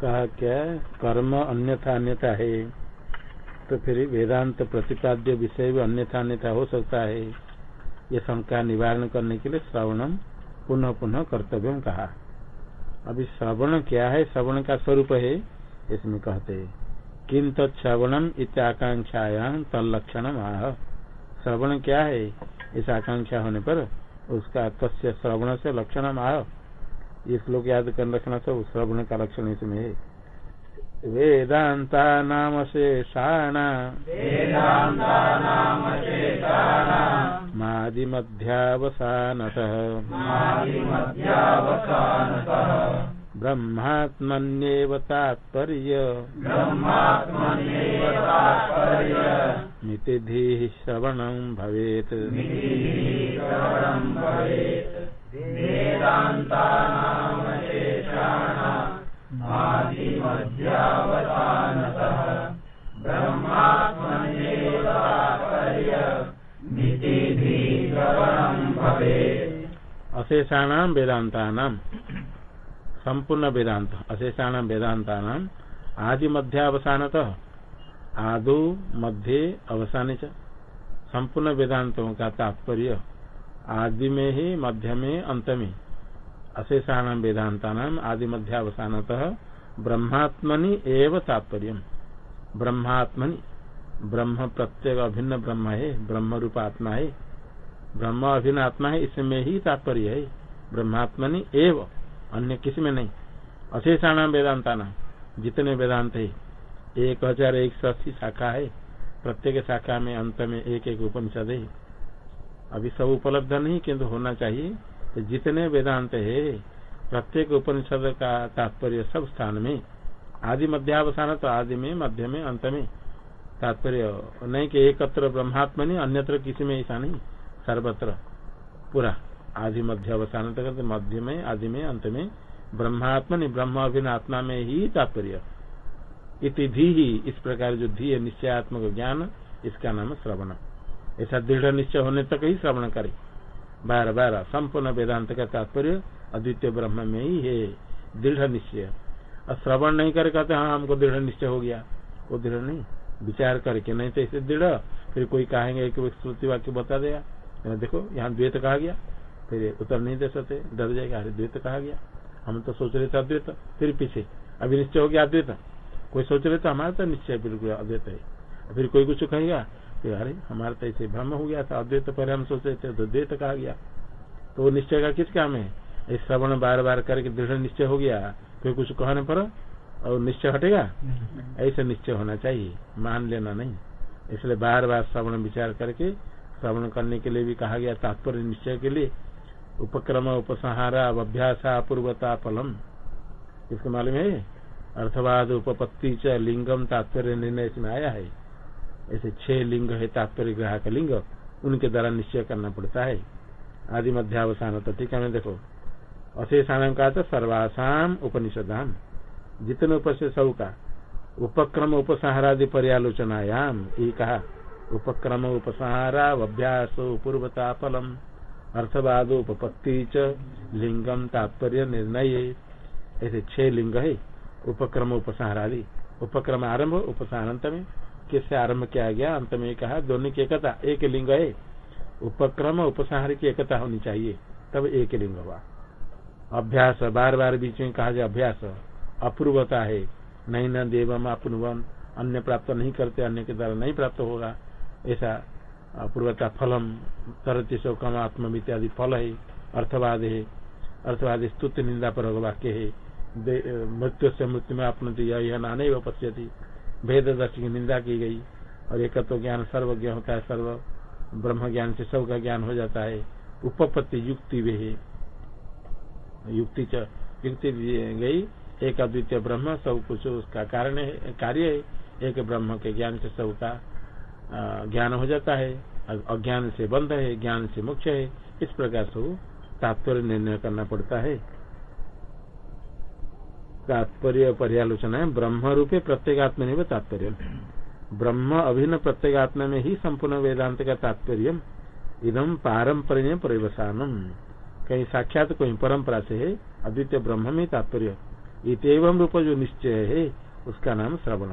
कहा क्या? कर्म अन्यथा अन्यथा है। तो फिर वेदांत प्रतिपाद्य विषय भी अन्यथा अन्यथा हो सकता है। ये शंका निवारण करने के लिए श्रवणम पुनः पुनः कर्तव्य कहा। अभी श्रवण क्या है? श्रवण का स्वरूप है, इसमें कहते किम तत्श्रवणम इत्याकांक्षायाम तलक्षण आह। श्रवण क्या है? इस आकांक्षा होने पर उसका तस्य श्रवण से लक्षण आह। ये श्लोक याद कर रखना सब श्रवण का लक्षण इसमें। है वेदांता नाम शेषाण मादिमध्यावसानतः। ब्रह्मात्मन्येव तात्पर्य। मितिधिः श्रवणं भवेत्। अशेषाणाम वेदांता संपूर्ण वेदांत अशेषाणाम वेदांता आदि मध्यावसानत आदो मध्य अवसान संपूर्ण वेदांतों का तात्पर्य आदि में ही, मध्य में, अंत में। अशेषाणाम वेदांता नाम आदि मध्यावसानत ब्रह्मात्मनि एव तात्पर्य ब्रह्मात्मनि। ब्रह्म प्रत्येक अभिन्न ब्रह्म है ब्रह्म रूप आत्मा है। ब्रह्म अभिन्न आत्मा है, इसमें ही तात्पर्य है। ब्रह्मात्मनि एव, अन्य किसी में नहीं। अशेषाणाम वेदांता नाम जितने वेदांत है, एक हज़ार एक सौ अस्सी शाखा है। प्रत्येक शाखा में अंत में एक एक उपनिषद है। अभी सब उपलब्ध नहीं किंतु होना चाहिए। तो जितने वेदांत है, प्रत्येक उपनिषद का तात्पर्य सब स्थान में, आदि मध्यावसान तो आदि में, मध्य में, अंत में। तात्पर्य नहीं कि एकत्र ब्रह्मात्म नहीं अन्यत्र किसी में ऐसा नहीं। सर्वत्र, पूरा आदि मध्य अवसान तक मध्य में, आदि में, अंत में। ब्रह्मात्म नहीं ब्रह्म अभिन्न आत्मा में ही तात्पर्य। इति धी ही, इस प्रकार जो धी है, निश्चयात्मक ज्ञान, इसका नाम श्रवण। ऐसा दृढ़ निश्चय होने तक ही श्रवण करे। बार बार संपूर्ण वेदांत का तात्पर्य अद्वितीय ब्रह्म में ही है। दृढ़ निश्चय। और श्रवण नहीं करे कहते हाँ हमको दृढ़ निश्चय हो गया। वो दृढ़ नहीं। विचार करके नहीं तो ऐसे दृढ़। फिर कोई कहेंगे कि श्रुति वाक्य बता देगा देखो, यहाँ द्वैत कहा गया। फिर उत्तर नहीं दे सकते। डर जाएगा, अरे द्वैत कहा गया। हम तो सोच रहे थे अद्वैत। फिर पीछे। अभी निश्चय हो गया अद्वैत। कोई सोच रहे तो हमारा तो निश्चय बिल्कुल अद्वैत है। फिर कोई कुछ कहेगा कि अरे हमारा तो ऐसे भ्रम हो गया था अद्वैत पहले हम सोचे थे तो द्वैत कहा गया। तो निश्चय का किस काम है इस श्रवण बार बार करके दृढ़ निश्चय हो गया फिर कुछ कहने पर और निश्चय हटेगा? ऐसे निश्चय होना चाहिए मान लेना नहीं। इसलिए बार बार श्रवण विचार करके श्रवण करने के लिए भी कहा गया तात्पर्य निश्चय के लिए उपक्रम उपसंहारा अभ्यास अपूर्वता फलम। इसको मालूम है? अर्थवाद उपपत्ति च लिंगम तात्पर्य निर्णय इसमें आया है। ऐसे छह लिंग है, तात्पर्य ग्राहक लिंग, उनके द्वारा निश्चय करना पड़ता है। आदि मध्यावसान तो ठीक है देखो। अशेषाण का तो सर्वासाम उपनिषदाम। जितने से सब का, उपक्रम उपसंहारादि पर्यालोचनायाम, ये कहा, उपक्रम उपसंहारा अभ्यास पूर्वता फलम अर्थवाद उपपत्ति च, लिंगम तात्पर्य निर्णय। ऐसे छह लिंग है, उपक्रम उपसंहारादि। उपक्रम आरंभ उपसंहार में किससे आरंभ किया गया? अंत में कहा दोनों की एकता, एक लिंग है। उपक्रम, उपसंहार की एकता होनी चाहिए। तब एक लिंग हुआ। अभ्यास बार बार बीच में कहा जाए अभ्यास, अपूर्वता है। नहीं न देवम अपूर्वम अन्य प्राप्त नहीं करते, अन्य के द्वारा नहीं प्राप्त होगा। ऐसा अपूर्वता फलम, तरती शोकम आत्म इत्यादि फल है। अर्थवाद है। अर्थवाद स्तुत, निंदा पर वाक्य है। मृत्यु से मृत्यु में अपने यह नाने व पश्यति। भेद दर्शी की निंदा की गई। और एक तो ज्ञान सर्वज्ञ होता है, सर्व ब्रह्म ज्ञान से सबका ज्ञान हो जाता है। उपपत्ति युक्ति वे युक्ति च, युक्ति गई। एक अद्वितीय ब्रह्म, सब कुछ उसका कारण है, कार्य है। एक ब्रह्म के ज्ञान से सबका ज्ञान हो जाता है। अज्ञान से बंद है, ज्ञान से मुख्य है। इस प्रकार से तात्पर्य निर्णय करना पड़ता है। तात्पर्य पर्यालोचना है। ब्रह्म रूपे प्रत्येगात्म नहीं तात्पर्य। ब्रह्म अभिन्न प्रत्येगात्मा में ही संपूर्ण वेदांत का तात्पर्य। इदम पारंपरिक परिवसानम कहीं साक्षात कोई परंपरा से है, अद्वितीय ब्रह्म में तात्पर्य। इतम रूप जो निश्चय है, उसका नाम श्रवण।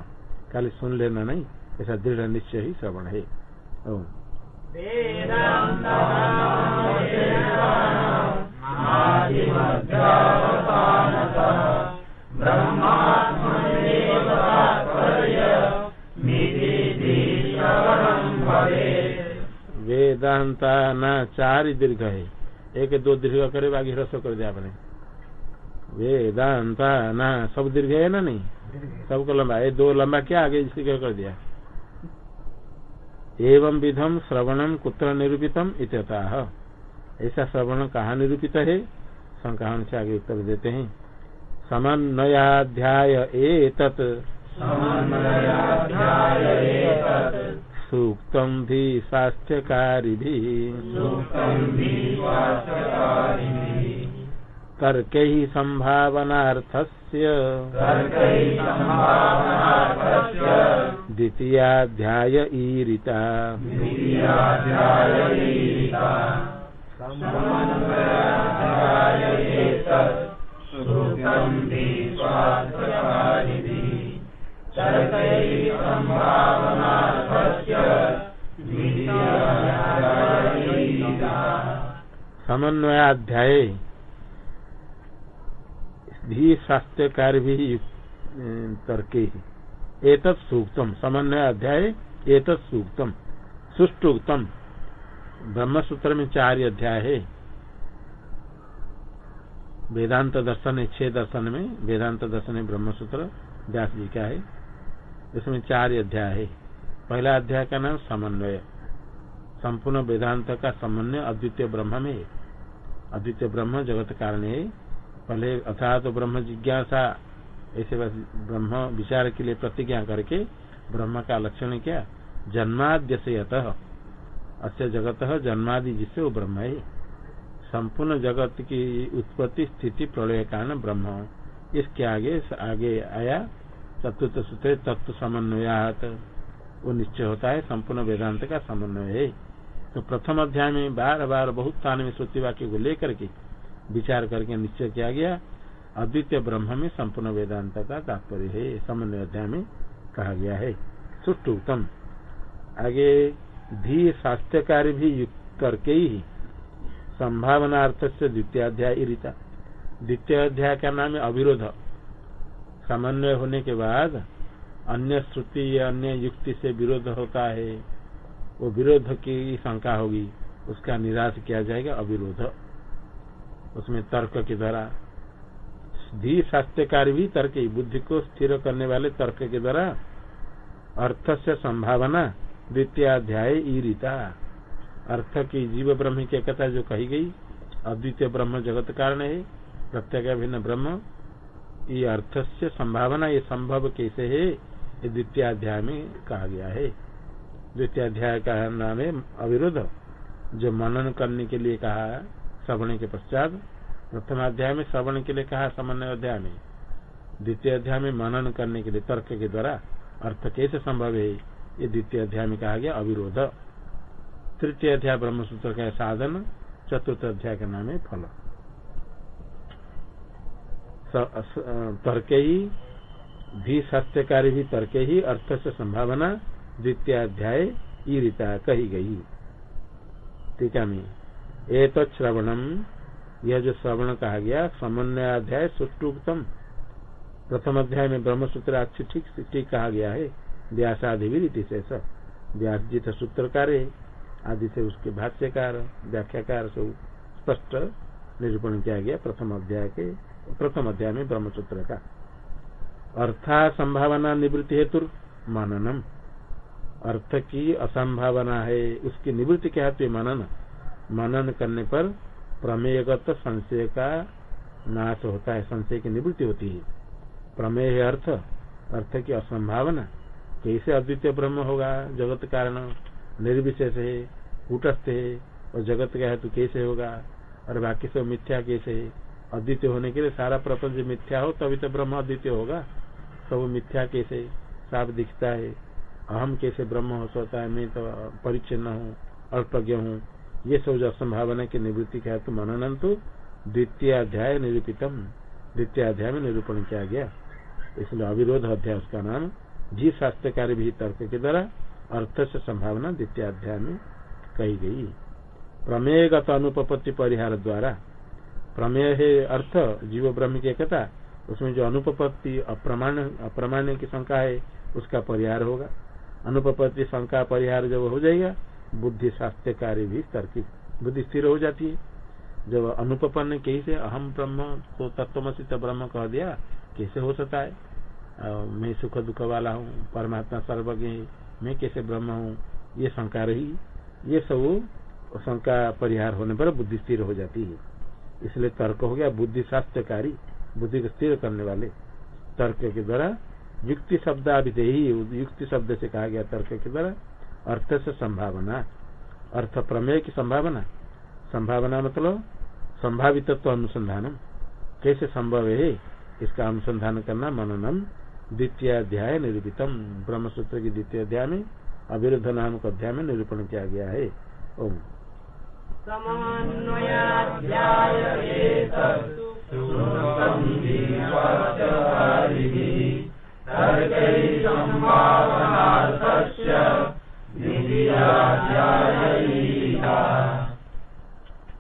खाली सुन लेना नहीं, ऐसा दृढ़ निश्चय ही श्रवण है। वेदांता न चार दीर्घ है। एक, दो दीर्घ करे, बाकी ह्रस्व कर दिया आपने। वेदांता न, सब दीर्घ है ना नहीं? सबको लंबा। ये दो लंबा क्या आगे इसी कर दिया? एवं विधम श्रवणम कुत्र निरूपितम इत्यतः। ऐसा श्रवण कहा निरूपित है? शंका से आगे उत्तर देते हैं। समन्वयाध्याय एतत्। सूक्तम भी स्वास्थ्यकारी तर्क ही द्वितीयाध्याय ईरिता। समन्वयाध्याय भी स्वास्थ्य कार्य भी तर्के एक सूक्तम समन्वय अध्याय एक सूक्तम। सुष्टुक्तम ब्रह्म सूत्र में चार अध्याय है वेदांत दर्शन छह दर्शन में, वेदांत दर्शन में ब्रह्म सूत्र व्यास जी का है। इसमें चार अध्याय है। पहला अध्याय का नाम समन्वय। संपूर्ण वेदांत का समन्वय अद्वितीय ब्रह्म में अद्वितीय ब्रह्म जगत कारण है। पहले अर्थात तो ब्रह्म जिज्ञासा, ऐसे ब्रह्म विचार के लिए प्रतिज्ञा करके ब्रह्म का लक्षण क्या? जन्माद्य से अतः अस्य जगत जन्मादि जिससे वो ब्रह्म है। संपूर्ण जगत की उत्पत्ति स्थिति प्रलय कारण ब्रह्म। इसके आगे आगे आया चतुर्थ सूत्र तत्व समन्वयात। वो निश्चय होता है संपूर्ण वेदांत का समन्वय है। तो प्रथम अध्याय में बार बार बहुत स्थान में श्रुति वाक्य को लेकर के विचार करके निश्चय किया गया। अद्वितीय ब्रह्म में संपूर्ण वेदांत का तात्पर्य है, समन्वय अध्याय में कहा गया है। सुष्ट उत्तम। आगे धी कार्य भी करके ही संभावना अर्थ से द्वितीय अध्याय रीता द्वितीय अध्याय का नाम है अविरोध। समन्वय होने के बाद अन्य श्रुति या अन्य युक्ति से विरोध होता है। वो विरोध की शंका होगी, उसका निराश किया जाएगा, अविरोध। उसमें तर्क के द्वारा, धी शास्त्र कार्य भी तर्क बुद्धि को स्थिर करने वाले तर्क के द्वारा अर्थ से संभावना द्वितीय अध्याय ईरिता अर्थ की जीव ब्रह्म की एकता जो कही गई, अद्वितीय ब्रह्म जगत कारण है, प्रत्येक भिन्न ब्रह्म, ये अर्थ से संभावना, ये संभव कैसे है, ये द्वितीय अध्याय में कहा गया है। द्वितीय अध्याय का नाम है अविरोध जो मनन करने के लिए कहा, श्रवण के पश्चात, प्रथम अध्याय में श्रवण के लिए कहा, समन्वय अध्याय में। द्वितीय अध्याय में मनन करने के लिए तर्क के द्वारा अर्थ कैसे संभव है, ये द्वितीय अध्याय में कहा गया, अविरोध। तृतीय अध्याय ब्रह्म सूत्र का साधन, चतुर्थ अध्याय का नाम है फल। तर्क ही, भी सत्यकारी भी तर्क ही अर्थ से संभावना, द्वितीय अध्याय, ईरिता कही गई। टीका में एक श्रवणम, यह जो श्रवण कहा गया, समन्वय अध्याय सुष्टुक्तम प्रथम अध्याय में ब्रह्म सूत्र अच्छी ठीक ठीक कहा गया है। व्यासादि रीति से। सब व्यास जी तो सूत्रकार। है आदि से उसके भाष्यकार, व्याख्याकार सब स्पष्ट निरूपण किया गया प्रथम अध्याय के, प्रथम अध्याय में ब्रह्म सूत्र का। अर्था संभावना निवृत्ति हेतु मननम। अर्थ की असंभावना है, उसकी निवृत्ति क्या है मनन। मनन करने पर प्रमेयगत संशय का नाश होता है, संशय की निवृत्ति होती है। प्रमेय अर्थ अर्थ की असंभावना। कैसे अद्वितीय ब्रह्म होगा, जगत कारण, निर्विशेष है कूटस्थ है और जगत का है तो कैसे होगा? और बाकी सब मिथ्या कैसे है? अद्वितीय होने के लिए सारा प्रपंच मिथ्या हो, तभी तो ब्रह्म अद्वितीय होगा। सब मिथ्या कैसे? साफ़ दिखता है। अहम कैसे ब्रह्म हो सकता है? मैं तो परिचिन्न हूँ, अल्पज्ञ हूँ। ये सब जो असंभावना की निवृत्ति क्या तो मनन तो द्वितीय अध्याय निरूपितम। द्वितीय अध्याय में निरूपण किया गया। इसलिए अविरोध अध्याय उसका नाम जी शास्त्रकारी भी तर्क के द्वारा अर्थ से संभावना द्वितीय अध्याय में कही गई। प्रमेयगत अनुपत्ति परिहार द्वारा। प्रमेय है अर्थ जीव ब्रह्म की एकता। उसमें जो अनुपत्ति अप्रमाण अप्रमाण्य की शंका है उसका परिहार होगा। अनुपत्ति शंका परिहार जब हो जाएगा बुद्धि शास्त्र कार्य भी तर्कित बुद्धि स्थिर हो जाती है। जब अनुपन्न कैसे अहम ब्रह्म तो तत्वमसित ब्रह्म कह दिया कैसे हो सकता है? आ, मैं सुख दुख वाला हूँ परमात्मा सर्वज्ञ मैं कैसे ब्रह्म हूँ? ये शंका रही। ये सब शंका परिहार होने पर बुद्धि स्थिर हो जाती है। इसलिए तर्क हो गया बुद्धि शास्त्रकारी, बुद्धि को स्थिर करने वाले। तर्क के द्वारा युक्ति शब्द ही युक्ति शब्द से कहा गया तर्क के द्वारा अर्थ से संभावना, अर्थ प्रमेय की संभावना। संभावना मतलब संभावित तो अनुसंधान कैसे संभव है इसका अनुसंधान करना मननम द्वितीय अध्याय निरूपितम। ब्रह्म सूत्र की द्वितीय अध्याय में अविरुद्ध नामक अध्याय में निरूपण किया गया है। ओम।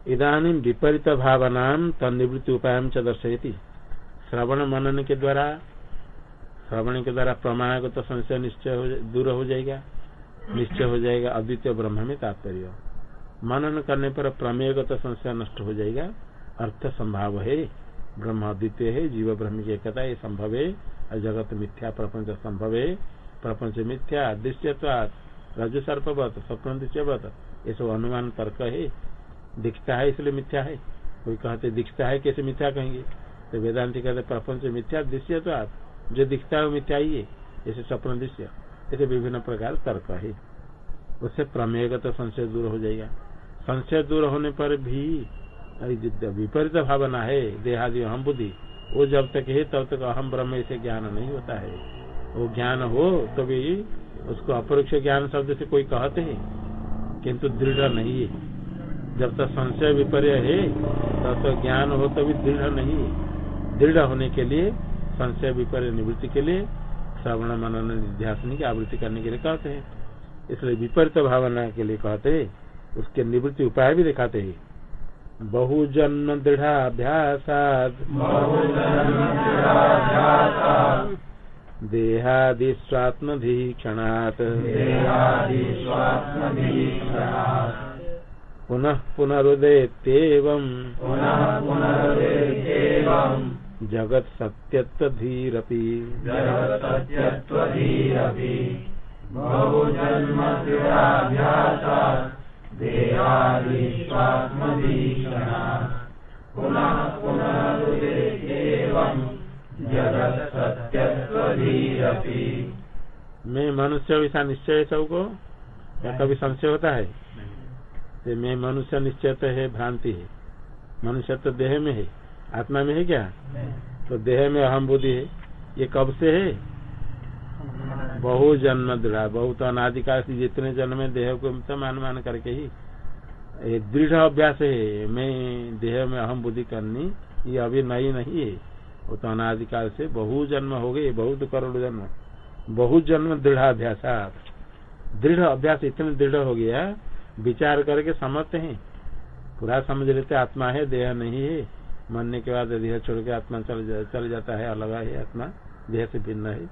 इधानी विपरीत भावना तनिवृत्ति उपाय च दर्शयती। श्रवण मनन के द्वारा श्रवण के द्वारा प्रमाणगत तो संशय निश्चय दूर हो जाएगा। निश्चय हो जाएगा, अद्वितीय ब्रह्म में तात्पर्य। मनन करने पर प्रमेयगत संशय नष्ट हो जाएगा। अर्थ संभाव है, ब्रह्म अद्वितीय है, जीव ब्रह्म की एकता ये संभव है जगत मिथ्या, प्रपंच संभव है। प्रपंच मिथ्या दृश्यवाद रज सर्पवत स्वप्न दृश्यवत ये सब अनुमान तर्क है। दिखता है इसलिए मिथ्या है। कोई कहते दिखता है कैसे मिथ्या कहेंगे? तो वेदांति कहते प्रपंच मिथ्या दृश्य आप जो दिखता है वो मिथ्या ही है जैसे स्वप्न दृश्य ऐसे विभिन्न प्रकार तर्क है। उससे प्रमेय तो संशय दूर हो जाएगा। संशय दूर होने पर भी विपरीत भावना है, देहादि अहम बुद्धि। वो जब तक है, तब तक अहम ब्रह्म से ज्ञान नहीं होता है। वो ज्ञान हो तो भी उसको अपरोक्ष ज्ञान शब्द से कोई कहते हैं, किंतु दृढ़ नहीं है। जब तक संशय विपर्य है, तब तो ज्ञान हो तो भी दृढ़ नहीं है। दृढ़ होने के लिए, संशय विपर्य निवृत्ति के लिए श्रवण मनन निध्यासन की आवृत्ति करने के लिए कहते हैं। इसलिए विपरीत भावना के लिए कहते उसके निवृत्ति उपाय भी दिखाते हैं। बहुजन्म दृढ़ाभ्यासाद देहादिस्वात्मधीक्षणात्। पुनः पुनरुदेत्येवम्। जगत् सत्यत्वधीरपि मैं मनुष्य वैसा निश्चय सबको या कभी संशय होता है? मैं मनुष्य निश्चय तो है भ्रांति है। मनुष्य तो देह में है। आत्मा में है क्या? तो देह में अहम बुद्धि है। ये कब से है? बहु जन्म दृढ़, बहुत अनाधिकार से जितने जन्म में देह को तो मान मान करके ही। दृढ़ अभ्यास है, मैं देह में अहम बुद्धि करनी, ये अभी नई नहीं है। वो तो अनाधिकार से बहु जन्म हो गए, बहुत करोड़ जन्म। बहुत जन्म दृढ़ अभ्यास। दृढ़ अभ्यास इतने दृढ़ हो गया, विचार करके समझते हैं। पूरा समझ लेते, आत्मा है, देह नहीं है। मरने के बाद देह छोड़ के आत्मा चल जा, चल जाता है अलग है आत्मा देह से भिन्न है।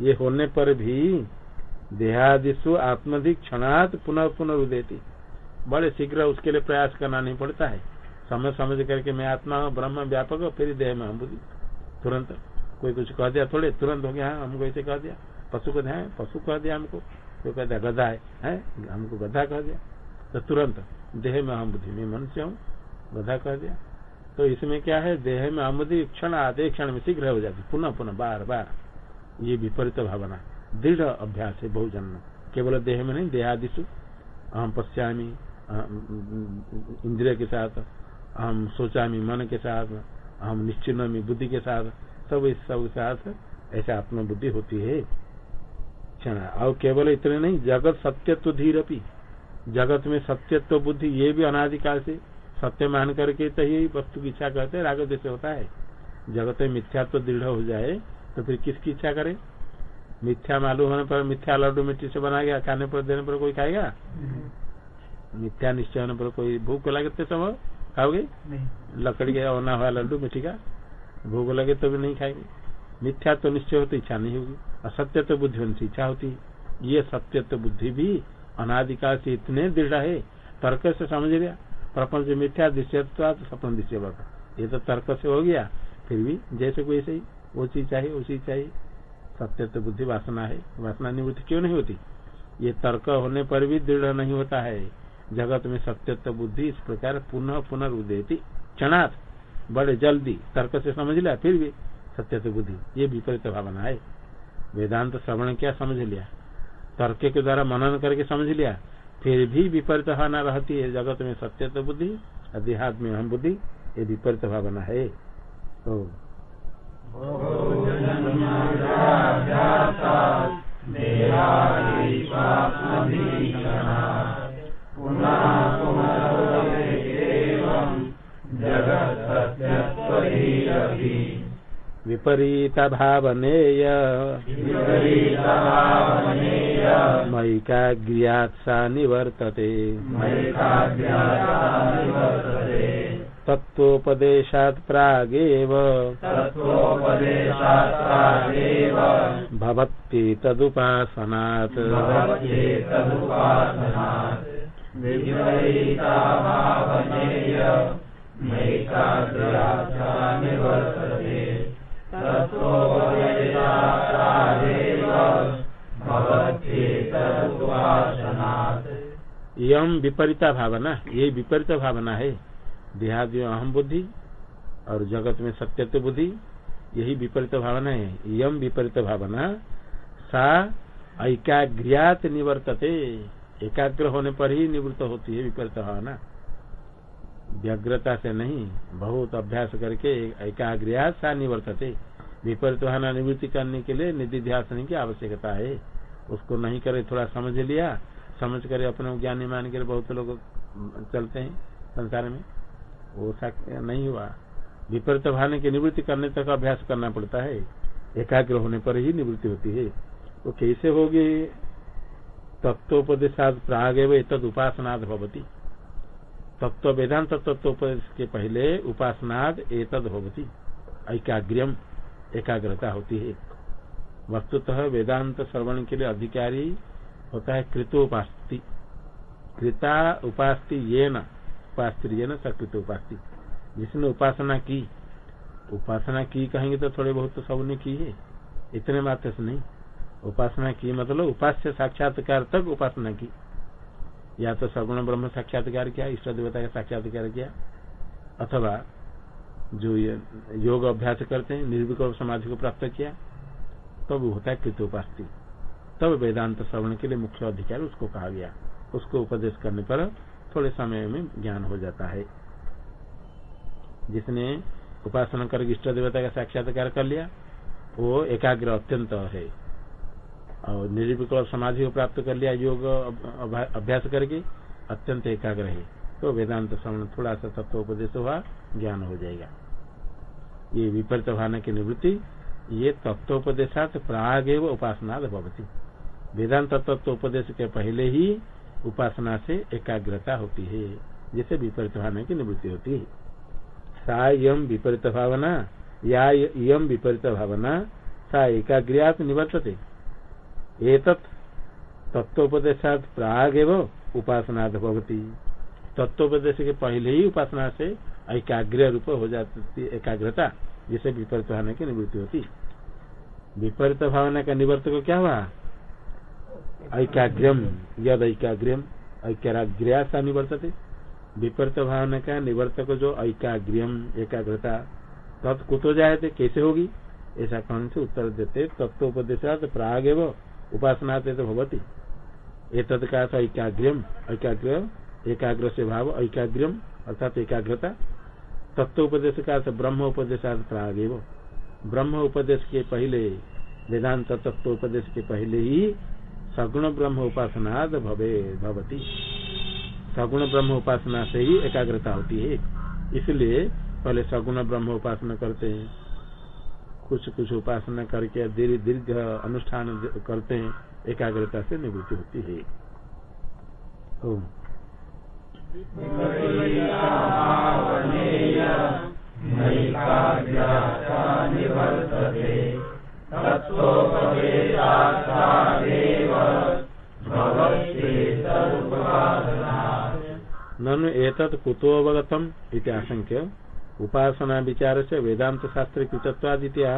ये होने पर भी देहादिशु आत्मधिक क्षणात पुनः पुनर्देती बड़े शीघ्र उसके लिए प्रयास करना नहीं पड़ता है। समझ समझ करके मैं आत्मा हूँ ब्रह्म व्यापक फिर देह में हम बुद्धि। तुरंत कोई कुछ कह दिया थोड़े तुरंत हो गया हाँ, हमको ऐसे कह दिया। पशु को ध्यान पशु कह दिया हमको। कोई कहता गधा है, है हमको गधा कह दिया। तो तुरंत देह में हम बुद्धि में मनुष्य हूँ गधा कह दिया। तो इसमें क्या है? देह में अहम क्षण आधे क्षण में शीघ्र हो जाती, पुनः पुनः, बार बार। ये विपरीत भावना। दृढ़ अभ्यास है बहुजन्म केवल देह में नहीं देहादिशु अहम पश्यामी इंद्रिय के साथ हम सोचामी, मन के साथ हम निश्चिन्नमी, बुद्धि के साथ। सब इस सब साथ ऐसे आत्म बुद्धि होती है। क्षण। और केवल इतने नहीं, जगत सत्यत्व धीर जगत में सत्यत्व बुद्धि, ये भी अनाधिकाल से सत्य मान करके तो यही वस्तु की इच्छा करते राग जैसे होता है। जगत में मिथ्या तो दृढ़ हो जाए तो फिर किसकी इच्छा करे? मिथ्या मालूम होने पर मिथ्या लड्डू मिट्टी से बना गया खाने पर देने पर कोई खाएगा? मिथ्या निश्चय होने पर कोई भूख लगते समय खाओगे? लकड़ी का होना हुआ लड्डू मिट्टी का भूख लगे तो भी नहीं खाएँगे। मिथ्या तो निश्चय हो तो इच्छा नहीं होगी। असत्य तो बुद्धि होने से इच्छा होती। ये सत्य तो बुद्धि भी अनादिकाल से इतने दृढ़ है तर्क से समझ लिया। प्रपंच मिथ्या दृश्य सपन दृश्य ये तो तर्क से हो गया। फिर भी जैसे कोई ऐसे ही, वो चीज़ चाहिए चीज़ चाहिए। सत्य तो बुद्धि वासना है। वासना निवृत्ति क्यों नहीं होती? ये तर्क होने पर भी दृढ़ नहीं होता है। जगत में सत्यत्व बुद्धि इस प्रकार पुनः पुनर्उदेती क्षणार्थ बड़े जल्दी तर्क से समझ लिया, फिर भी सत्यत्व बुद्धि। ये विपरीत भावना है। वेदांत श्रवण क्या समझ लिया? तर्क के द्वारा मनन करके समझ लिया। फिर भी विपरीत भावना रहती है, जगत में सत्य तो बुद्धि, अध्यात्म में हम बुद्धि, ये विपरीत भावना है। तो विपरीत भावनेय मैकाग्र्यात् सा निवर्तते। तत्त्वोपदेशात् प्रागेव। तदुपासनात् यम विपरीता भावना, ये विपरीत भावना है। देहादि अहम बुद्धि और जगत में सत्यत्व बुद्धि, यही विपरीत भावना है। यम विपरीत भावना, सा ऐकाग्र्यात निवर्तते। एकाग्र होने पर ही निवृत्त होती है विपरीत भावना। व्यग्रता से नहीं, बहुत अभ्यास करके एकाग्र्यात सा निवर्तते। विपरीत भावना निवृत्ति करने के लिए निधि ध्यान की आवश्यकता है। उसको नहीं करे, थोड़ा समझ लिया, समझ कर अपने ज्ञानी मान कर बहुत लोग चलते हैं संसार में। वो नहीं हुआ। विपरीत भावना की निवृत्ति करने तक अभ्यास करना पड़ता है। एकाग्र होने पर ही निवृत्ति होती है। वो कैसे होगी? तत्वोपदेशाद प्राग एवं तद उपासनाद भवती। तत्व वेदांत तत्वोपदेश के पहले उपासनाद एतद भवती। ऐकाग्र्यम। एकाग्रता होती है वस्तुतः वेदांत श्रवण के लिए अधिकारी होता है कृतोपास्ति। कृता उपास्ति ये न ये न सकृत उपास्ति जिसने उपासना की उपासना की कहेंगे तो थोड़े बहुत तो सबने की है। इतने मात्र से नहीं। उपासना की मतलब उपास्य साक्षात्कार तक उपासना की। या तो सगुण ब्रह्म साक्षात्कार किया इष्ट देवता का साक्षात्कार किया, अथवा जो ये योग अभ्यास करते हैं निर्विकल्प समाधि को प्राप्त किया, तब तो होता है कृतोपास्ति। तब वेदांत श्रवण के लिए मुख्य अधिकार उसको कहा गया। उसको उपदेश करने पर थोड़े समय में ज्ञान हो जाता है। जिसने उपासना कर इष्ट देवता का साक्षात्कार कर लिया, वो एकाग्र अत्यंत है। और निर्विकल्प समाधि को प्राप्त कर लिया, योग अभ्यास करके अत्यंत एकाग्र है। तो वेदांत श्रवण थोड़ा सा तत्व उपदेश हुआ, ज्ञान हो जाएगा। ये विपरीत भावना की निवृत्ति, ये तत्वोपदेशात प्राग एवं उपासना भवती। वेदांत तत्व उपदेश के पहले ही उपासना से एकाग्रता होती है, जिसे विपरीत भावना की निवृत्ति होती है। सा यम विपरीत भावना, या यम विपरीत भावना, सा एकाग्रियात निवर्तते। एतत् तत्वोपदेशात प्राग एवं उपासना भवती। तत्वोपदेश के पहले ही उपासना से एकाग्र रूप हो जाती एकाग्रता, जिसे विपरीत भावना की निवृत्ति होती विपरीत भावना का निवर्तक क्या हुआ? ऐकाग्रम यद ऐकाग्रम ऐक्यराग्र्या निवर्तते। विपरीत भावना का निवर्तक जो ऐकाग्रियम एकाग्रता तत् कुतो जाए थे कैसे होगी? ऐसा कौन से उत्तर देते तत्वोपदेश प्राग एवं उपासना तो भवती। एक का ऐकाग्रम ऐकाग्र एकाग्र से भाव ऐकाग्रम अर्थात एकाग्रता। तत्वोपदेश का अर्थ ब्रह्म उपदेश प्राग एवं ब्रह्म उपदेश के पहले वेदांत तत्वोपदेश के पहले ही सगुण ब्रह्म उपासना भवे, भवती। सगुण ब्रह्म उपासना से ही एकाग्रता होती है। इसलिए पहले सगुण ब्रह्म उपासना करते हैं। कुछ कुछ उपासना करके दीर्घ दीर्घ अनुष्ठान करते हैं। एकाग्रता से निवृत्ति होती है। ननु एतत् कुतो अवगतम इति आशंक्य उपासना विचार से वेदांत शास्त्र कृतत्वादित्या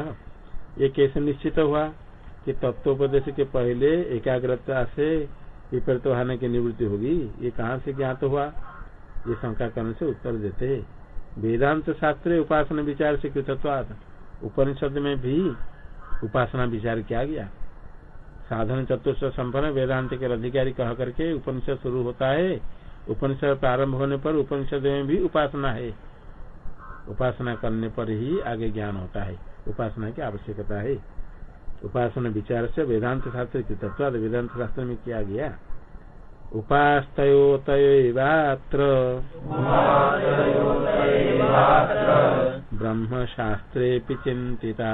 ये कैसे निश्चित हुआ कि तत्वोपदेश के पहले एकाग्रता से विपरीत होने की निवृत्ति होगी। ये कहाँ से ज्ञात तो हुआ? ये शंका करने से उत्तर देते है। वेदांत शास्त्र उपासना विचार से कृतत्वाद उपनिषद में भी उपासना विचार किया गया। साधन चतुर्थ संपन्न वेदांत के अधिकारी कह करके उपनिषद शुरू होता है। उपनिषद प्रारंभ होने पर उपनिषद में भी उपासना है। उपासना करने पर ही आगे ज्ञान होता है। उपासना की आवश्यकता है। उपासना विचार से वेदांत शास्त्र की तत्व वेदांत शास्त्र में किया गया उपास्तोतयवात्र ब्रह्म शास्त्रे चिंतिता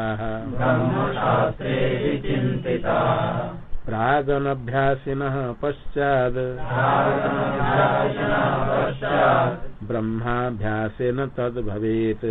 प्रागनभ्यासिन पश्चाद ब्रह्माभ्यासेन तद भवेत।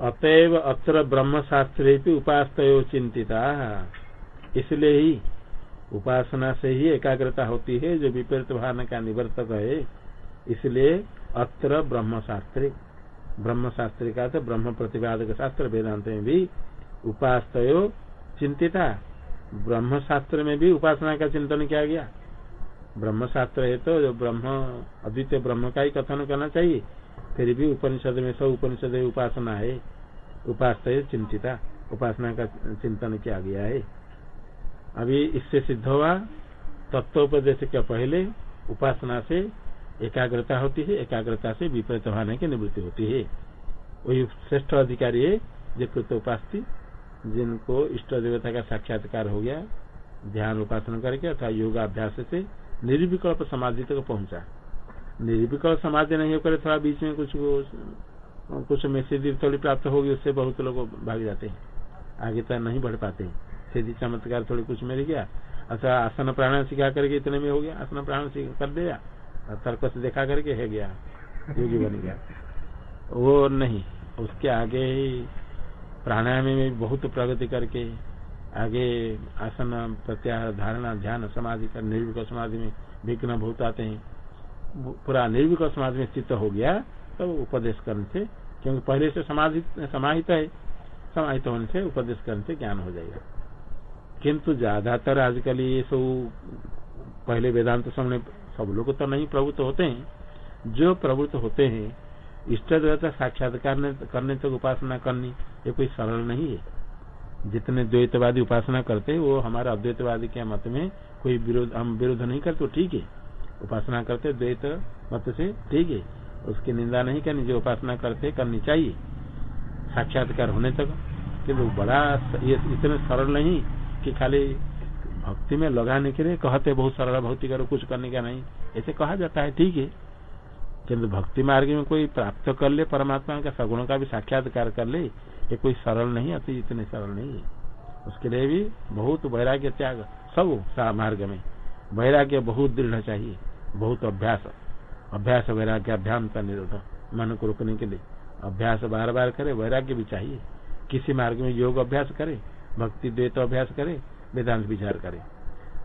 अतएव अत्र ब्रह्म शास्त्र उपास्त चिंतिता इसलिए ही उपासना से ही एकाग्रता होती है, जो विपरीत भावना का निवर्तक है। इसलिए अत्र ब्रह्म शास्त्र ब्रह्म शास्त्र का तो ब्रह्म प्रतिपादक शास्त्र वेदांत में भी उपास्त चिंतिता। ब्रह्म शास्त्र में भी उपासना का चिंतन किया गया। ब्रह्म शास्त्र है तो जो ब्रह्म, अद्वितीय ब्रह्म का ही कथन करना चाहिए। फिर भी उपनिषद में सब उपनिषद उपासना है। उपास चिंतिता, उपासना का चिंतन किया गया है। अभी इससे सिद्ध हुआ, तत्वोपदेश के पहले उपासना से एकाग्रता होती है, एकाग्रता से विपरीत होने की निवृत्ति होती है। वही श्रेष्ठ अधिकारी है जो कृत उपास जिनको इष्ट देवता का साक्षात्कार हो गया, ध्यान उपासना करके अथवा योगाभ्यास से निर्विकल्प समाधि तक पहुँचा। निर्विकल्प समाधि नहीं होकर थोड़ा बीच में कुछ कुछ में सिद्धि थोड़ी प्राप्त होगी, उससे बहुत लोग भाग जाते हैं। आगे तक नहीं बढ़ पाते सिद्धि चमत्कार थोड़ी कुछ मिल गया, अथवा आसन प्राणायाम सिखा करके इतने में हो गया, आसन प्राणायाम कर दिया। तर्क से देखा करके है गया, योगी बन गया। वो नहीं, उसके आगे ही प्राणायाम में बहुत प्रगति करके आगे आसन प्रत्याहार, धारणा, ध्यान, समाधि, कर निर्विक समाधि में विघ्न बहुत आते हैं। पूरा निर्विक समाधि में स्थित हो गया तो उपदेश करने से, क्योंकि पहले से समाधि, समाहित है, समाहित होने से उपदेश करने से ज्ञान हो जाएगा। किंतु ज़्यादातर आजकल ये सब, पहले वेदांत सामने सब लोग तो नहीं प्रभुत्व होते हैं। जो प्रभुत्व होते हैं इष्ट देवता साक्षात्कार करने तक तो उपासना करनी, ये कोई सरल नहीं है। जितने द्वैतवादी उपासना करते वो हमारे अद्वैतवादी के मत में कोई विरोध हम विरोध नहीं करते ठीक है। उपासना करते, द्वैत मत से ठीक है। उसकी निंदा नहीं करनी, जो उपासना करते, करनी चाहिए। साक्षात्कार होने तक किन्तु बड़ा ये इतने सरल नहीं कि खाली भक्ति में लगाने के लिए कहते बहुत सरल भक्ति करो, कुछ करने का नहीं। ऐसे कहा जाता है, ठीक है। किन्तु भक्ति मार्ग में कोई प्राप्त कर ले, परमात्मा का सगुणों का भी साक्षात्कार कर ले, ये कोई सरल नहीं, अति इतने सरल नहीं है। उसके लिए भी बहुत वैराग्य त्याग, सब मार्ग में। वैराग्य बहुत दृढ़ चाहिए, बहुत अभ्यास। अभ्यास वैराग्य अभ्याम का निरोध, मन को रोकने के लिए। अभ्यास बार बार करे, वैराग्य भी चाहिए। किसी मार्ग में योग अभ्यास करे, भक्ति द्वैत अभ्यास करे वेदांत विचार करे।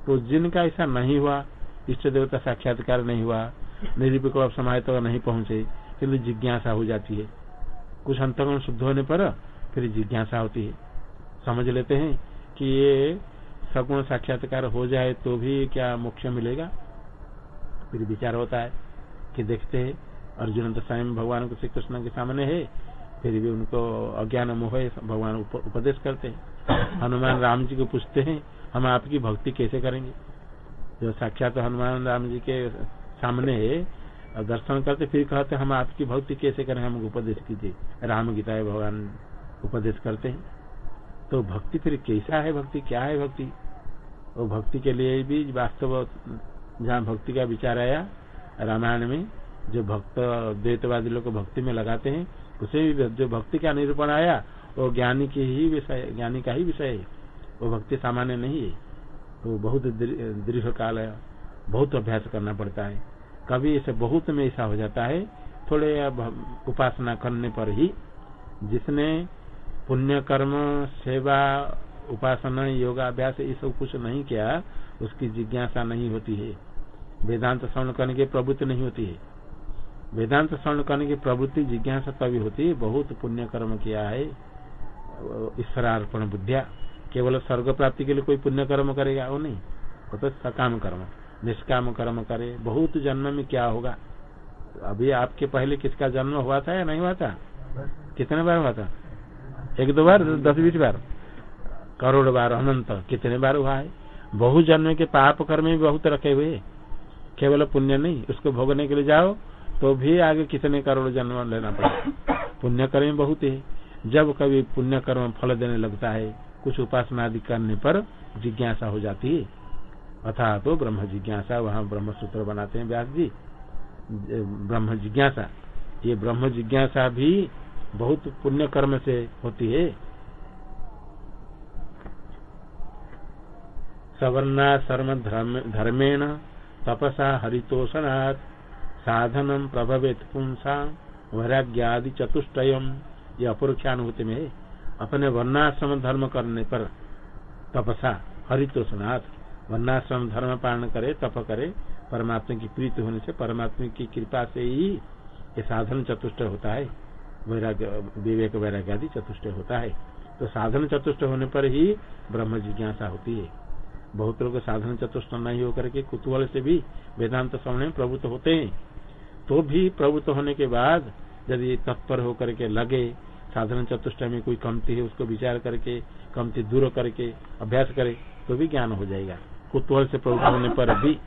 तो जिनका ऐसा नहीं हुआ, इष्ट देवता साक्षात्कार नहीं हुआ निर्विकल्प समाहित तो नहीं पहुँचे किन्तु जिज्ञासा हो जाती है। कुछ अंतगुण शुद्ध होने पर फिर जिज्ञासा होती है। समझ लेते हैं कि ये सगुण साक्षात्कार हो जाए तो भी क्या मोक्ष मिलेगा? फिर विचार होता है कि देखते हैं, अर्जुन तो स्वयं भगवान श्री कृष्ण के सामने है, फिर भी उनको अज्ञान मोह भगवान उपदेश करते हैं। हनुमान राम जी को पूछते हैं, हम आपकी भक्ति कैसे करेंगे? जो साक्षात हनुमान राम जी के सामने है, और दर्शन करते फिर कहते, हम आपकी भक्ति कैसे करें? हमको उपदेश कीजिए राम गीता भगवान उपदेश करते हैं। तो भक्ति फिर कैसा है भक्ति? क्या है भक्ति? वो भक्ति के लिए भी वास्तव जहाँ भक्ति का विचार आया, रामायण में, जो भक्त, द्वैतवादी लोग भक्ति में लगाते हैं, उसे भी जो भक्ति का निरूपण आया वो ज्ञानी की ही विषय, ज्ञानी का ही विषय है। वो भक्ति सामान्य नहीं है। वो बहुत दीर्घ काल है। बहुत अभ्यास करना पड़ता है। कभी ऐसे बहुत में ऐसा हो जाता है, थोड़े उपासना करने पर ही जिसने पुण्य कर्म, सेवा, उपासना, योगाभ्यास, ये सब कुछ नहीं किया, उसकी जिज्ञासा नहीं होती है। वेदांत श्रवण करने की प्रवृत्ति नहीं होती है। वेदांत श्रवण करने की प्रवृत्ति, जिज्ञासा तभी होती है, बहुत पुण्य कर्म किया है। ईश्वरार्पण बुद्धिया। केवल स्वर्ग प्राप्ति के लिए कोई पुण्य कर्म करेगा, वो नहीं। वो तो सकाम कर्म, निष्काम कर्म करे। बहुत जन्म में क्या होगा? अभी आपके पहले किसका जन्म हुआ था या नहीं हुआ था? कितने बार हुआ था? एक दो बार, दस बीस बार? करोड़ बार, अनंत। कितने बार हुआ है? बहु जन्म के पाप कर्म भी बहुत रखे हुए। केवल पुण्य नहीं, उसको भोगने के लिए जाओ तो भी आगे कितने करोड़ जन्म लेना पड़ेगा। पुण्य कर्म बहुत है। जब कभी पुण्य कर्म फल देने लगता है, कुछ उपासना आदि करने पर जिज्ञासा हो जाती है। अथा तो ब्रह्म जिज्ञासा, वहाँ ब्रह्म सूत्र बनाते हैं व्यास जी। ब्रह्म जिज्ञासा। ये ब्रह्म जिज्ञासा भी बहुत पुण्य कर्म से होती है। सवर्णा शर्म धर्मेण तपसा हरितोषणात् साधनम प्रभवित पुंसा, वैराग्यादि चतुष्टयम। ये अपरोक्षानुभूति में अपने वर्णाश्रम धर्म करने पर तपसा, हरितोषनाथ, वर्णाश्रम धर्म पालन करे, तप करे, परमात्मा की प्रीति होने से परमात्मा की कृपा से ही ये साधन चतुष्ट होता है। वैराग्य विवेक वैराग्य आदि चतुष्ट होता है। तो साधन चतुष्ट होने पर ही ब्रह्म जिज्ञासा होती है। बहुत लोग साधन चतुष्ट नहीं होकर के कुतूहल से भी वेदांत श्रवण प्रभुत्व होते हैं। तो भी प्रभुत्व होने के बाद यदि तत्पर होकर के लगे, साधारण चतुष्ट में कोई कमती है, उसको विचार करके, कमती दूर करके, अभ्यास करे तो भी ज्ञान हो जाएगा। कुतूहल से प्रवृत्त होने पर भी,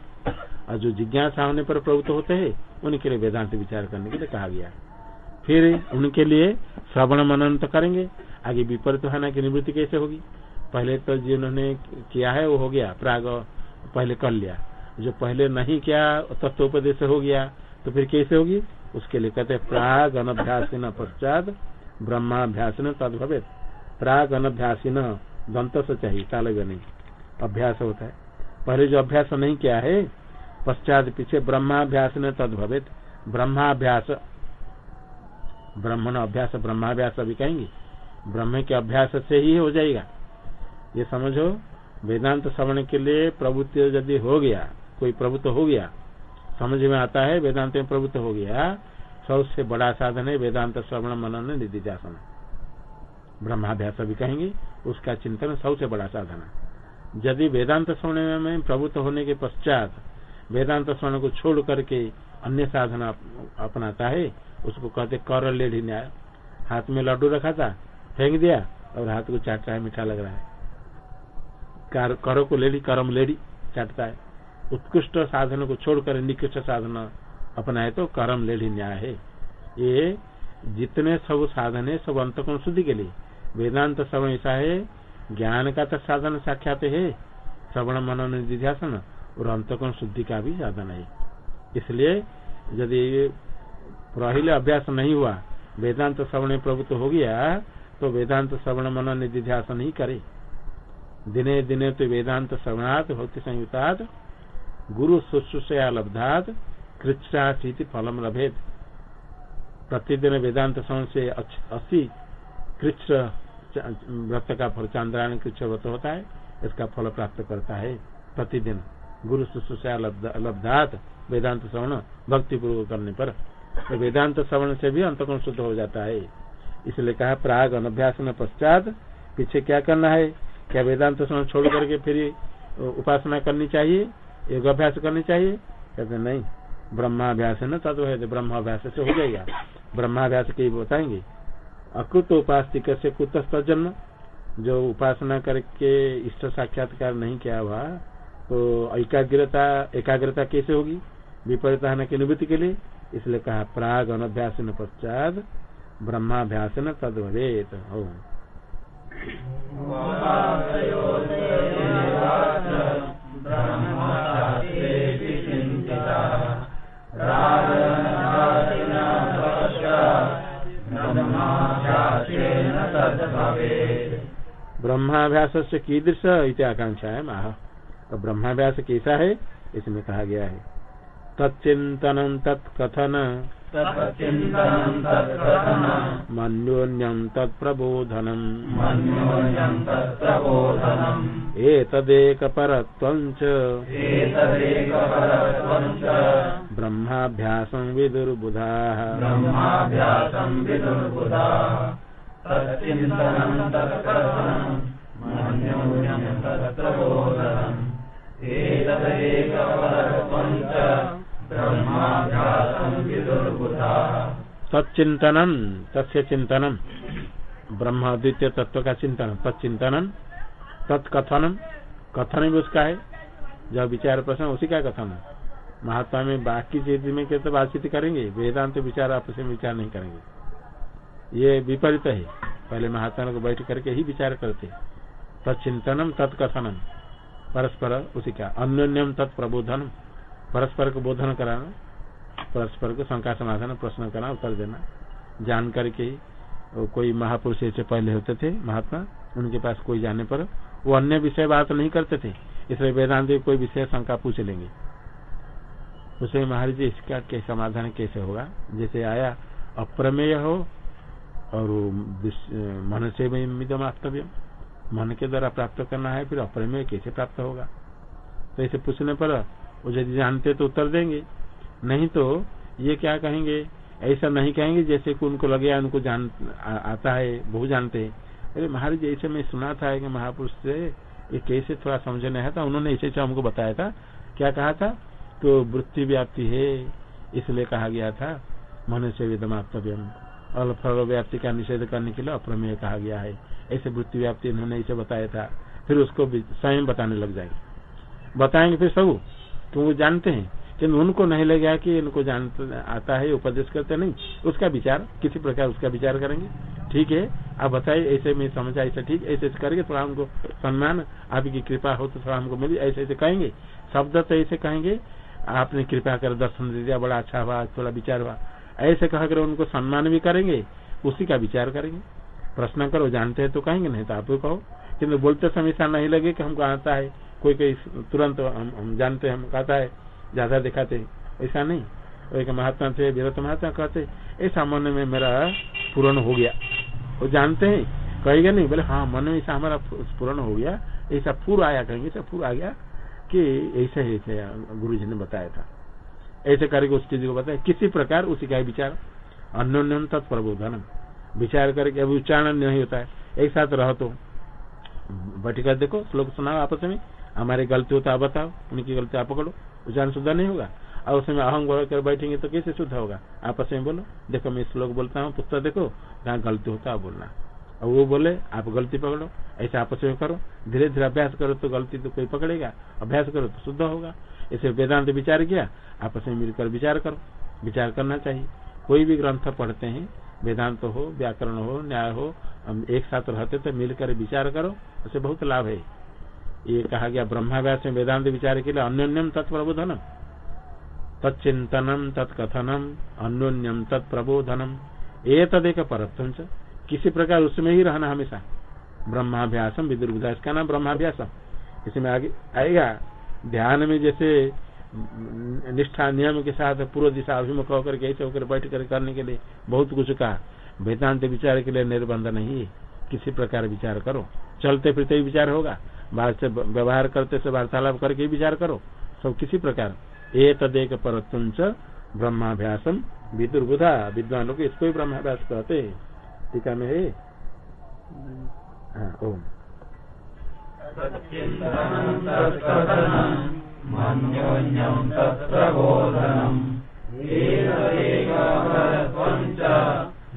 और जो जिज्ञासा होने पर प्रवृत्त होते हैं, उनके लिए वेदांत विचार करने के लिए कहा गया। फिर उनके लिए श्रवण मनन तो करेंगे। आगे विपरीत होना की निवृत्ति कैसे होगी? पहले तो जिन्होंने किया है, वो हो गया, प्राग पहले कर लिया। जो पहले नहीं किया, तत्वोपदेश हो गया तो फिर कैसे होगी? उसके लिए कहते प्राग अनभ्यास पश्चात ब्रह्माभ्यास न तद भवे प्राग अनभ्यासी न दंत से चाहिए अभ्यास होता है। पहले जो अभ्यास नहीं किया है, पश्चात पीछे ब्रह्माभ्यास न तद भवे ब्रह्माभ्यास, ब्रह्मण अभ्यास, ब्रह्माभ्यास अभी कहेंगे। ब्रह्म के अभ्यास से ही हो जाएगा। ये समझो, वेदांत श्रवण के लिए प्रभुत्व यदि हो गया, कोई प्रभुत्व हो गया समझ में आता है, वेदांत में प्रवृत्त हो गया, सबसे बड़ा साधन है वेदांत श्रवण मनन निधिध्यासन। ब्रह्माभ्यास भी कहेंगे, उसका चिंतन सबसे बड़ा साधन है। यदि वेदांत श्रवण में प्रभुत्व होने के पश्चात वेदांत श्रवण को छोड़ करके अन्य साधन अपनाता है, उसको कहते कर लेढ़ी न्याय। हाथ में लड्डू रखा था, फेंक दिया, और हाथ को चाटता है, मीठा लग रहा है। करो को लेढ़ी, करम लेढ़ी चाटता है। उत्कृष्ट साधन को छोड़कर निकृष्ट साधन अपनाए तो कर्म लेढ़ी न्याय है। ये जितने सब साधन है, सब अंतकोण शुद्धि के लिए। वेदांत श्रवण ऐसा है, ज्ञान का तो साधन साक्षात है, श्रवण मनन निध्यासन और अंतकोण शुद्धि का भी साधन है। इसलिए यदि पहले अभ्यास नहीं हुआ, वेदांत श्रवण प्रभुत्व हो गया तो वेदांत श्रवण मनन निधिध्यासन ही करे। दिने दिने तो वेदांत श्रवणात् भक्ति संयुक्तात् गुरु शुश्रूषया लब्धात कृच्छाशीति फलम लभेद प्रतिदिन वेदांत श्रवण से अस्सी कृच्छ व्रत का फल चांद्रायण कृच्छ व्रत होता है, इसका फल प्राप्त करता है प्रतिदिन। गुरु शुश्रूषया लब्धात वेदांत श्रवण भक्ति पूर्वक करने पर। तो वेदांत श्रवण से भी अंतकोण शुद्ध हो जाता है। इसलिए कहा, प्राग अनभ्यास में पश्चात पीछे क्या करना है? क्या वेदांत श्रवण छोड़ करके फिर उपासना करनी चाहिए? योगाभ्यास करनी चाहिए? कहते, नहीं, ब्रह्माभ्यास है ना तत्व है ब्रह्माभ्यास से हो जाएगा। ब्रह्माभ्यास के बताएँगे। अकृत उपास्तिक से कुत जन्म। जो उपासना करके इष्ट साक्षात्कार नहीं किया हुआ तो एकाग्रता एकाग्रता कैसे होगी? विपरीत की निवृत्ति के लिए। इसलिए कहा, प्राग अनभ्यास पश्चात ब्रह्माभ्यास न तद भवेत ब्रह्माभ्यास से कीदृश इति आकांक्षा है माह तो ब्रह्माभ्यास कैसा है? इसमें कहा गया है। तच्चिंतन तत्कथन मनोन्यम मन्योन्यं तत्प्रबोधनम् एतदेकपरत्वं च ब्रह्माभ्यासं विदुर्बुधाः। तत्चिंतनम तस्य चिंतनम ब्रह्म द्वितीय तत्व का चिंतन तत्चिंतन तत्कथनम। कथन भी उसका है। जब विचार प्रश्न, उसी का कथन महात्मा में बाकी चीज़ में के तो बातचीत करेंगे? वेदांत विचार आपस में विचार नहीं करेंगे। ये विपरीत है। पहले महात्मा को बैठ करके ही विचार करते। तत्चिंतनम तत्कथनम। परस्पर उसी का। अन्योन्यम, तत्प्रबोधनम। परस्पर को बोधन कराना। परस्पर को शंका समाधान प्रश्न करना, उत्तर देना। जान करके कोई महापुरुष ऐसे पहले होते थे, महात्मा, उनके पास कोई जाने पर वो अन्य विषय बात नहीं करते थे। इसलिए वेदांत कोई विषय शंका पूछ लेंगे। उसे महाराज जी, इसका के समाधान कैसे होगा? जैसे आया, अप्रमेय हो, और मन से मिदम मन के द्वारा प्राप्त करना है, फिर अप्रमेय कैसे प्राप्त होगा? तो इसे पूछने पर वो यदि जानते तो उत्तर देंगे। नहीं तो ये क्या कहेंगे? ऐसा नहीं कहेंगे जैसे कि उनको लगे, उनको जान आता है बहु जानते हैं। अरे महाराज, ऐसे मैं सुना था कि महापुरुष से, ये कैसे थोड़ा समझने है था, उन्होंने ऐसे ऐसे हमको बताया था। क्या कहा था? तो वृत्ति व्याप्ति है, इसलिए कहा गया था, मनुष्य विदमात्व्यम। फल व्याप्ति का निषेध करने के लिए अप्रमेय कहा गया है। ऐसे वृत्ति व्याप्ति इन्होंने ऐसे बताया था, फिर उसको स्वयं बताने लग जाएँगे। बताएँगे फिर सब? तो वो जानते हैं। किन्तु उनको नहीं लगा कि इनको जान आता है उपदेश करते नहीं। उसका विचार किसी प्रकार उसका विचार करेंगे। ठीक है आप बताइए ऐसे में समझा ऐसा ठीक ऐसे ऐसे करेंगे थोड़ा हमको सम्मान आपकी कृपा हो तो थोड़ा हमको मिली ऐसे ऐसे कहेंगे। शब्द तो ऐसे कहेंगे आपने कृपा कर दर्शन दे दिया बड़ा अच्छा हुआ थोड़ा विचार हुआ। ऐसे कहकर उनको सम्मान भी करेंगे उसी का विचार करेंगे। प्रश्न करो जानते हैं तो कहेंगे नहीं तो आप भी कहो। किन्तु बोलते समय ऐसा नहीं लगे कि हमको आता है कोई कोई तुरंत हम, हम जानते हैं हम कहता है। ज़्यादा दिखाते ऐसा नहीं। एक महात्मा थे विरत महात्मा कहते ऐसा मन में मेरा पूर्ण हो गया। वो जानते हैं। कहेगा नहीं, बोले हाँ मन में ऐसा हमारा पूर्ण हो गया। ऐसा पूर्व आया, कहेंगे, ऐसा पूर्व आ गया कि ऐसा ही गुरु जी ने बताया था। ऐसे करके उस चीज़ को बताया। किसी प्रकार उसी का विचार। अन्योन्यम तत्प्रबोधन विचार करके अभी उच्चारण नहीं होता है। एक साथ रहो तो। बैठ देखो, श्लोक सुनाओ आपस में। हमारी गलती है बताओ। उनकी गलती आप पकड़ो। उच्चारण शुद्ध नहीं होगा? और उसमें अहंग बोल कर बैठेंगे तो कैसे शुद्ध होगा? आपस में बोलो। देखो, मैं श्लोक बोलता हूँ पुस्तक देखो, जहाँ गलती होता है बोलना। और वो बोले, आप गलती पकड़ो, ऐसे आपस में करो। धीरे धीरे अभ्यास करो तो गलती तो कोई पकड़ेगा। अभ्यास करो तो शुद्ध होगा। इसे वेदांत विचार किया, आपस में मिलकर विचार करो। विचार करना चाहिए। कोई भी ग्रंथ पढ़ते हैं, वेदांत हो, व्याकरण हो, न्याय हो एक साथ रहते तो मिलकर विचार करो। उसे बहुत लाभ है। ये कहा गया ब्रह्माव्यास में वेदांत विचार के लिए अन्योन्यम तत्प्रबोधनम तत्चिंतनम तत्कथनम अन्योन्यम तत्प्रबोधनम ये तदेक परत्व किसी प्रकार उसमें ही रहना हमेशा। ब्रह्माभ्यासम विदुर्बुधा इसका नाम ब्रह्माभ्यासम। इसमें आगे आएगा। ध्यान में जैसे निष्ठा नियम के साथ पूर्व दिशा अभिमुख होकर कैसे होकर बैठ कर करने के लिए बहुत कुछ कहा। वेदांत विचार के लिए निर्बंध नहीं है। किसी प्रकार विचार करो। चलते फिरते विचार होगा। बाहर से व्यवहार करते से वार्तालाप करके विचार करो। सब किसी प्रकार। ए तदेक परतुंच ब्रह्माभ्यासम विदुर्बुधा। विद्वान लोग इसको ही ब्रह्माभ्यास कहते है। टीका में है? हाँ, ओम।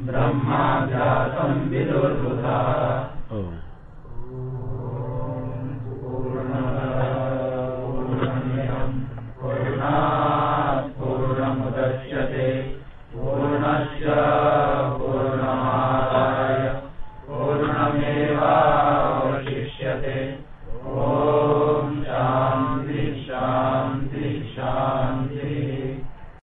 ब्रह्माभ्यासम विदुर्बुधा।